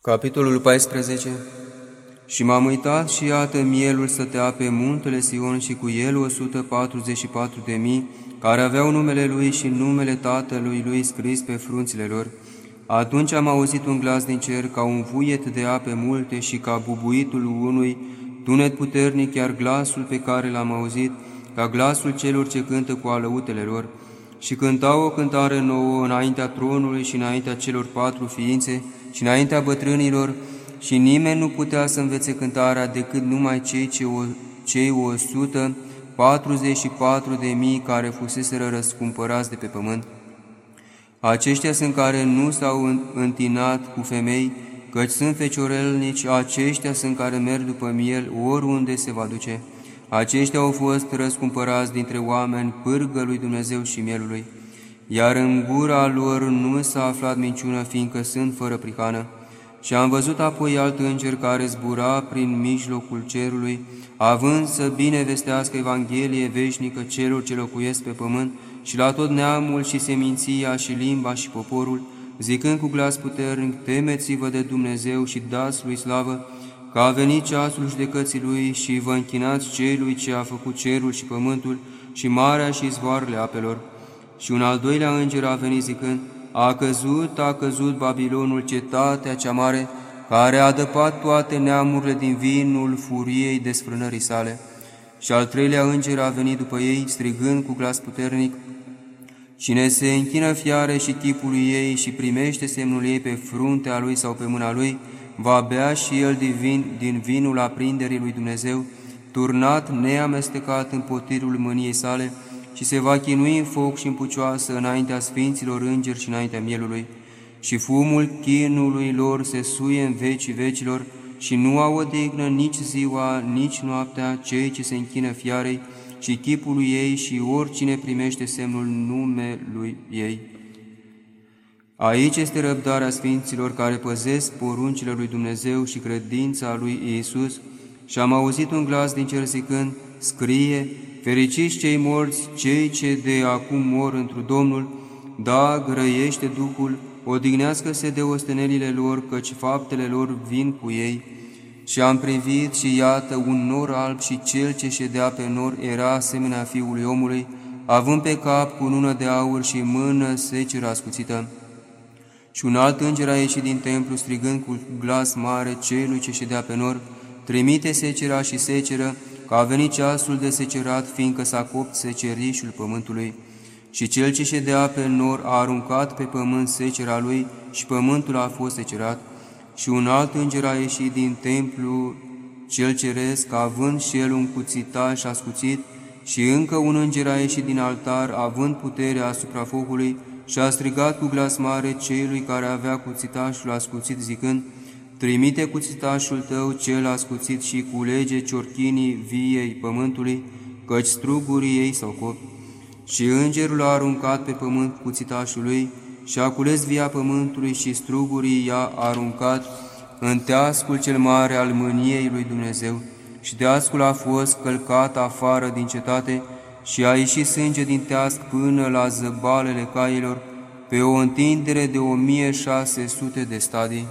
Capitolul 14 Și m-am uitat și iată mielul stătea pe muntele Sion și cu el 144 de mii, care aveau numele lui și numele tatălui lui scris pe frunțile lor. Atunci am auzit un glas din cer ca un vuiet de ape multe și ca bubuitul unui tunet puternic, iar glasul pe care l-am auzit, ca glasul celor ce cântă cu alăutele lor. Și cântau o cântare nouă înaintea tronului și înaintea celor patru ființe, și înaintea bătrânilor și nimeni nu putea să învețe cântarea decât numai cei, ce o, cei 144 de mii care fuseseră răscumpărați de pe pământ. Aceștia sunt care nu s-au întinat cu femei, căci sunt feciorelnici, aceștia sunt care merg după miel oriunde se va duce. Aceștia au fost răscumpărați dintre oameni, pârgă lui Dumnezeu și mielului iar în gura lor nu s-a aflat minciună, fiindcă sunt fără prihană. Și am văzut apoi alt înger care zbura prin mijlocul cerului, având să bine vestească Evanghelie veșnică celor ce locuiesc pe pământ și la tot neamul și seminția și limba și poporul, zicând cu glas puternic, temeți-vă de Dumnezeu și dați lui slavă, că a venit ceasul judecății lui și vă închinați celui ce a făcut cerul și pământul și marea și zvoarele apelor și un al doilea înger a venit zicând, A căzut, a căzut Babilonul, cetatea cea mare, care a dăpat toate neamurile din vinul furiei desfrânării sale. Și al treilea înger a venit după ei, strigând cu glas puternic, Cine se închină fiare și chipul ei și primește semnul ei pe fruntea lui sau pe mâna lui, va bea și el din, vin, din vinul aprinderii lui Dumnezeu, turnat, neamestecat în potirul mâniei sale, și se va chinui în foc și în pucioasă înaintea sfinților îngeri și înaintea mielului, și fumul chinului lor se suie în vecii vecilor, și nu au odihnă nici ziua, nici noaptea cei ce se închină fiarei și chipul ei și oricine primește semnul numelui ei. Aici este răbdarea sfinților care păzesc poruncile lui Dumnezeu și credința lui Iisus și am auzit un glas din cer zicând, scrie, Fericiți cei morți, cei ce de acum mor într Domnul, da, grăiește Duhul, odihnească-se de ostenelile lor, căci faptele lor vin cu ei. Și am privit și iată un nor alb și cel ce ședea pe nor era asemenea fiului omului, având pe cap cu lună de aur și mână seceră ascuțită. Și un alt înger a ieșit din templu strigând cu glas mare celui ce ședea pe nor, trimite secera și seceră, că a venit ceasul de secerat, fiindcă s-a copt secerișul pământului. Și cel ce ședea pe nor a aruncat pe pământ secera lui și pământul a fost secerat. Și un alt înger a ieșit din templu cel ceresc, având și el un cuțitaș ascuțit, și încă un înger a ieșit din altar, având puterea asupra focului, și a strigat cu glas mare celui care avea cuțitașul ascuțit, zicând, Trimite cuțitașul tău cel ascuțit și culege ciorchinii viei pământului, căci strugurii ei s-au copt. Și îngerul a aruncat pe pământ cuțitașul lui și a cules via pământului și strugurii i-a aruncat în teascul cel mare al mâniei lui Dumnezeu. Și teascul a fost călcat afară din cetate și a ieșit sânge din teasc până la zăbalele cailor, pe o întindere de 1600 de stadii.